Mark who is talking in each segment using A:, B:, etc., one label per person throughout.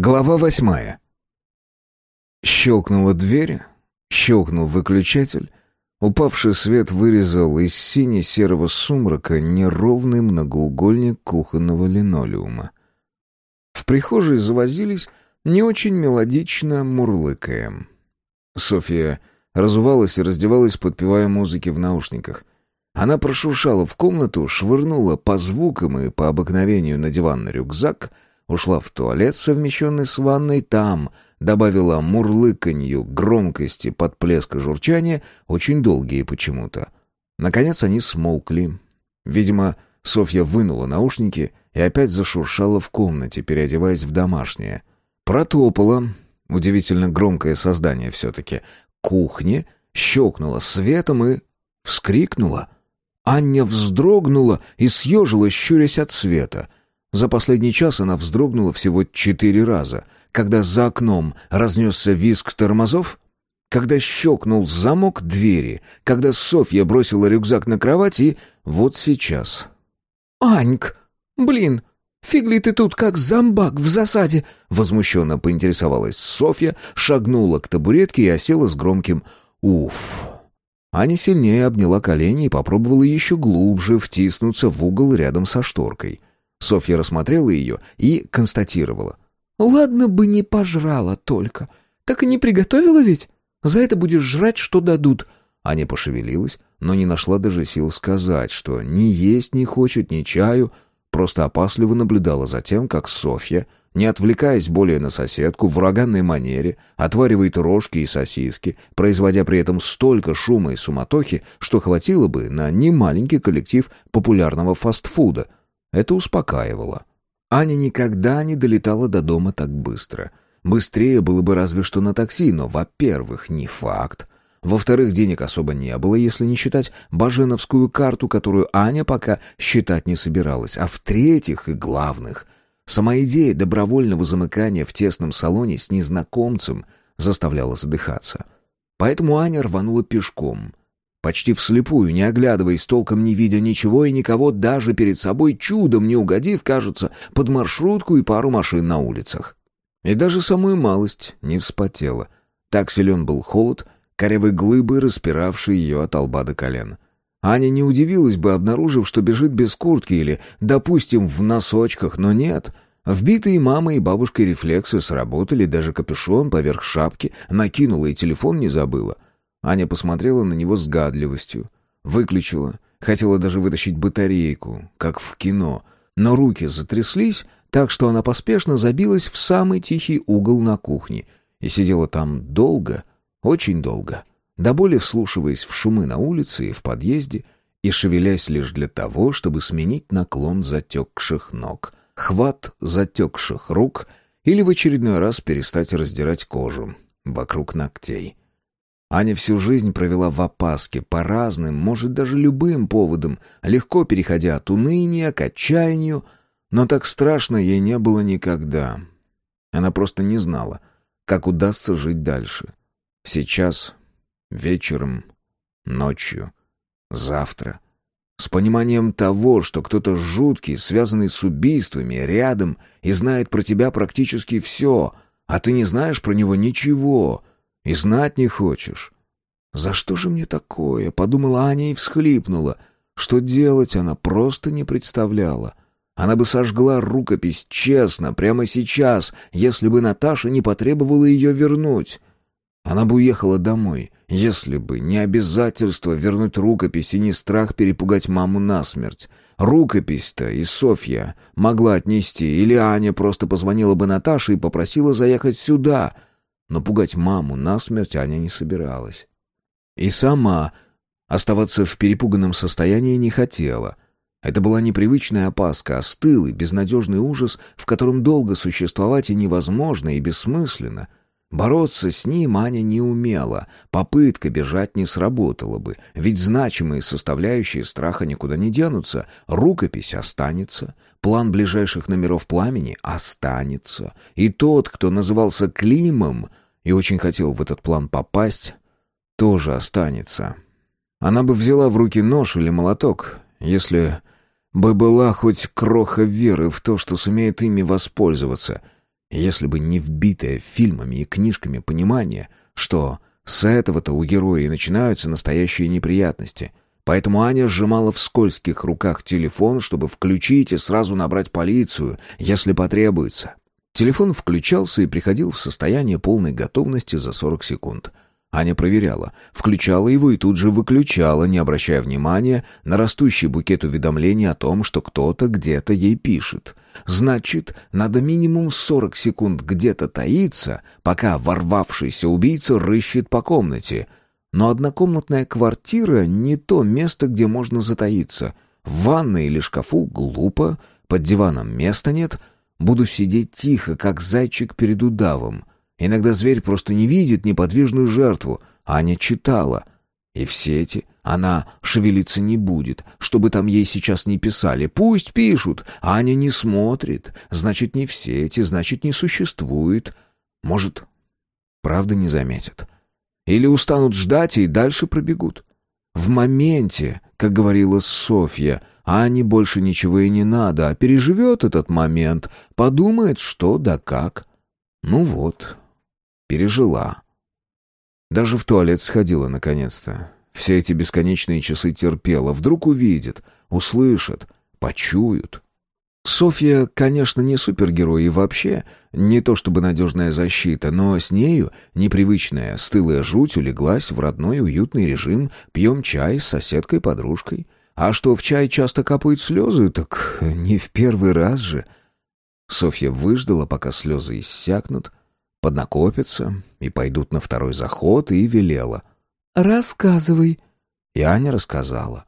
A: Глава восьмая. Щелкнула дверь, щелкнул выключатель. Упавший свет вырезал из сине-серого сумрака неровный многоугольник кухонного линолеума. В прихожей завозились, не очень мелодично мурлыкая. Софья разувалась и раздевалась, подпевая музыки в наушниках. Она прошуршала в комнату, швырнула по звукам и по обыкновению на диванный рюкзак — Ушла в туалет, совмещенный с ванной, там добавила мурлыканью громкости под плеск и журчание, очень долгие почему-то. Наконец они смолкли. Видимо, Софья вынула наушники и опять зашуршала в комнате, переодеваясь в домашнее. Протопала, удивительно громкое создание все-таки, кухне, щелкнула светом и вскрикнула. Аня вздрогнула и съежилась, щурясь от света — за последний час она вздрогнула всего четыре раза, когда за окном разнесся визг тормозов, когда щелкнул замок двери, когда Софья бросила рюкзак на кровать и вот сейчас.
B: «Аньк, блин, фигли ты тут как зомбак в засаде!»
A: Возмущенно поинтересовалась Софья, шагнула к табуретке и осела с громким «Уф». Аня сильнее обняла колени и попробовала еще глубже втиснуться в угол рядом со шторкой. Софья рассмотрела ее и констатировала.
B: «Ладно бы не пожрала только. Так и не приготовила ведь? За это будешь жрать, что дадут».
A: Аня пошевелилась, но не нашла даже сил сказать, что ни есть не хочет, ни чаю, просто опасливо наблюдала за тем, как Софья, не отвлекаясь более на соседку, в ураганной манере отваривает рожки и сосиски, производя при этом столько шума и суматохи, что хватило бы на немаленький коллектив популярного фастфуда — это успокаивало. Аня никогда не долетала до дома так быстро. Быстрее было бы разве что на такси, но, во-первых, не факт. Во-вторых, денег особо не было, если не считать баженовскую карту, которую Аня пока считать не собиралась. А в-третьих и главных, сама идея добровольного замыкания в тесном салоне с незнакомцем заставляла задыхаться. Поэтому Аня рванула пешком, Почти вслепую, не оглядываясь, толком не видя ничего и никого, даже перед собой, чудом не угодив, кажется, под маршрутку и пару машин на улицах. И даже самую малость не вспотела. Так силен был холод, корявой глыбы, распиравшей ее от лба до колен. Аня не удивилась бы, обнаружив, что бежит без куртки или, допустим, в носочках, но нет. Вбитые мамой и бабушкой рефлексы сработали, даже капюшон поверх шапки накинула и телефон не забыла — Аня посмотрела на него с гадливостью. Выключила. Хотела даже вытащить батарейку, как в кино. Но руки затряслись, так что она поспешно забилась в самый тихий угол на кухне. И сидела там долго, очень долго, до боли вслушиваясь в шумы на улице и в подъезде, и шевелясь лишь для того, чтобы сменить наклон затекших ног, хват затекших рук или в очередной раз перестать раздирать кожу вокруг ногтей. Аня всю жизнь провела в опаске по разным, может, даже любым поводам, легко переходя от уныния к отчаянию, но так страшно ей не было никогда. Она просто не знала, как удастся жить дальше. Сейчас, вечером, ночью, завтра. С пониманием того, что кто-то жуткий, связанный с убийствами, рядом и знает про тебя практически все, а ты не знаешь про него ничего — и знать не хочешь. «За что же мне такое?» — подумала Аня и всхлипнула. Что делать она просто не представляла. Она бы сожгла рукопись честно, прямо сейчас, если бы Наташа не потребовала ее вернуть. Она бы уехала домой, если бы не обязательство вернуть рукопись и не страх перепугать маму насмерть. Рукопись-то и Софья могла отнести, или Аня просто позвонила бы Наташе и попросила заехать сюда — но пугать маму насмерть Аня не собиралась. И сама оставаться в перепуганном состоянии не хотела. Это была непривычная опаска, а стылый, безнадежный ужас, в котором долго существовать и невозможно, и бессмысленно. Бороться с ним Аня не умела, попытка бежать не сработала бы, ведь значимые составляющие страха никуда не денутся, рукопись останется, план ближайших номеров пламени останется, и тот, кто назывался Климом и очень хотел в этот план попасть, тоже останется. Она бы взяла в руки нож или молоток, если бы была хоть кроха веры в то, что сумеет ими воспользоваться — Если бы не вбитое фильмами и книжками понимание, что с этого-то у героя и начинаются настоящие неприятности. Поэтому Аня сжимала в скользких руках телефон, чтобы включить и сразу набрать полицию, если потребуется. Телефон включался и приходил в состояние полной готовности за 40 секунд — Аня проверяла, включала его и тут же выключала, не обращая внимания на растущий букет уведомлений о том, что кто-то где-то ей пишет. Значит, надо минимум 40 секунд где-то таиться, пока ворвавшийся убийца рыщет по комнате. Но однокомнатная квартира — не то место, где можно затаиться. В ванной или шкафу — глупо, под диваном места нет. Буду сидеть тихо, как зайчик перед удавом. Иногда зверь просто не видит неподвижную жертву. Аня читала. И в сети она шевелиться не будет, чтобы там ей сейчас не писали. Пусть пишут. Аня не смотрит. Значит, не в сети, значит, не существует. Может, правда не заметят. Или устанут ждать и дальше пробегут. В моменте, как говорила Софья, Ане больше ничего и не надо, а переживет этот момент, подумает, что да как. Ну вот, Пережила. Даже в туалет сходила наконец-то. Все эти бесконечные часы терпела. Вдруг увидит, услышат, почуют. Софья, конечно, не супергерой и вообще не то чтобы надежная защита, но с нею непривычная стылая жуть улеглась в родной уютный режим, пьем чай с соседкой-подружкой. А что в чай часто капают слезы, так не в первый раз же. Софья выждала, пока слезы иссякнут, поднакопятся и пойдут на второй заход, и велела.
B: «Рассказывай».
A: И Аня рассказала.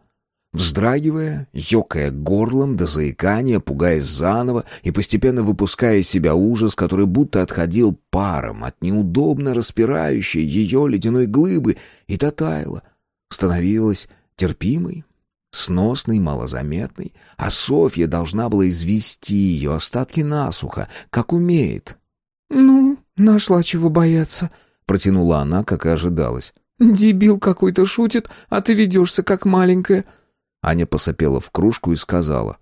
A: Вздрагивая, ёкая горлом до заикания, пугаясь заново и постепенно выпуская из себя ужас, который будто отходил паром от неудобно распирающей ее ледяной глыбы, и та таяла, становилась терпимой, сносной, малозаметной, а Софья должна была извести ее остатки насухо, как умеет.
B: «Ну, «Нашла чего бояться», —
A: протянула она, как и ожидалось.
B: «Дебил какой-то шутит, а ты ведешься как маленькая».
A: Аня посопела в кружку и сказала.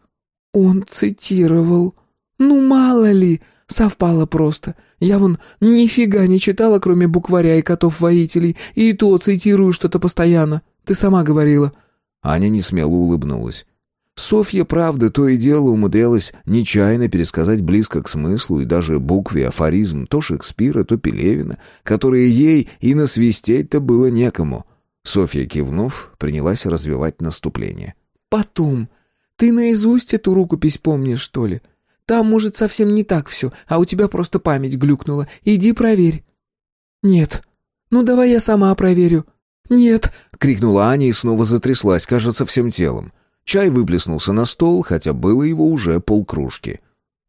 B: «Он цитировал. Ну, мало ли, совпало просто. Я вон нифига не читала, кроме букваря и котов-воителей, и то цитирую что-то постоянно. Ты сама говорила».
A: Аня несмело улыбнулась. Софья, правда, то и дело умудрялась нечаянно пересказать близко к смыслу и даже букве афоризм то Шекспира, то Пелевина, которые ей и насвистеть-то было некому. Софья, кивнув, принялась развивать наступление.
B: «Потом. Ты наизусть эту рукопись помнишь, что ли? Там, может, совсем не так все, а у тебя просто память глюкнула. Иди проверь». «Нет. Ну, давай я сама проверю». «Нет!» — крикнула Аня и снова затряслась, кажется, всем телом.
A: Чай выплеснулся на стол, хотя было его уже полкружки.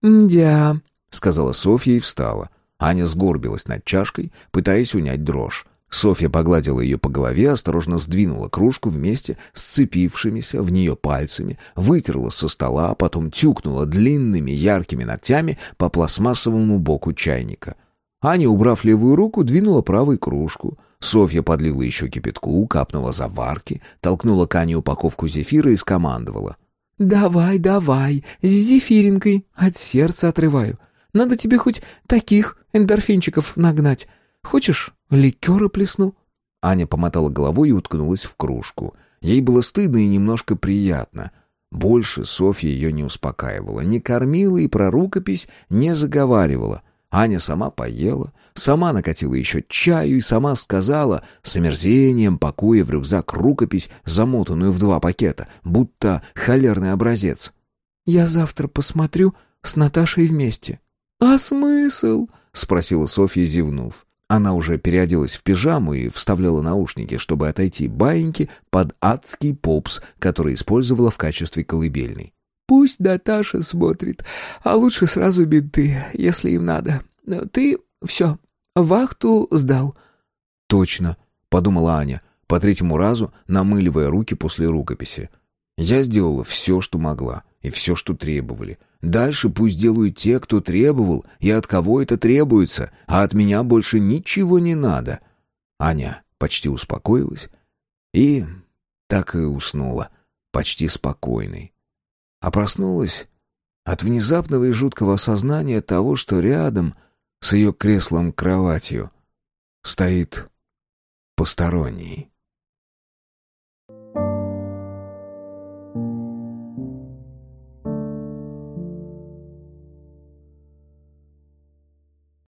B: «Дя», —
A: сказала Софья и встала. Аня сгорбилась над чашкой, пытаясь унять дрожь. Софья погладила ее по голове, осторожно сдвинула кружку вместе с цепившимися в нее пальцами, вытерла со стола, а потом тюкнула длинными яркими ногтями по пластмассовому боку чайника. Аня, убрав левую руку, двинула правой кружку — Софья подлила еще кипятку, капнула заварки, толкнула к Ане упаковку зефира и скомандовала.
B: «Давай, давай, с зефиринкой, от сердца отрываю. Надо тебе хоть таких эндорфинчиков нагнать. Хочешь, ликеры плесну?»
A: Аня помотала головой и уткнулась в кружку. Ей было стыдно и немножко приятно. Больше Софья ее не успокаивала, не кормила и про рукопись не заговаривала. Аня сама поела, сама накатила еще чаю и сама сказала, с омерзением пакуя в рюкзак рукопись, замотанную в два пакета, будто холерный образец.
B: «Я завтра посмотрю с Наташей вместе». «А смысл?» — спросила Софья, зевнув.
A: Она уже переоделась в пижаму и вставляла наушники, чтобы отойти баиньки под адский попс, который использовала в качестве колыбельной.
B: Пусть Наташа смотрит, а лучше сразу бинты, если им надо. Ты все, вахту сдал».
A: «Точно», — подумала Аня, по третьему разу намыливая руки после рукописи. «Я сделала все, что могла, и все, что требовали. Дальше пусть делают те, кто требовал, и от кого это требуется, а от меня больше ничего не надо». Аня почти успокоилась и так и уснула, почти спокойной. А проснулась от внезапного и жуткого осознания того, что рядом с ее креслом-кроватью стоит посторонний.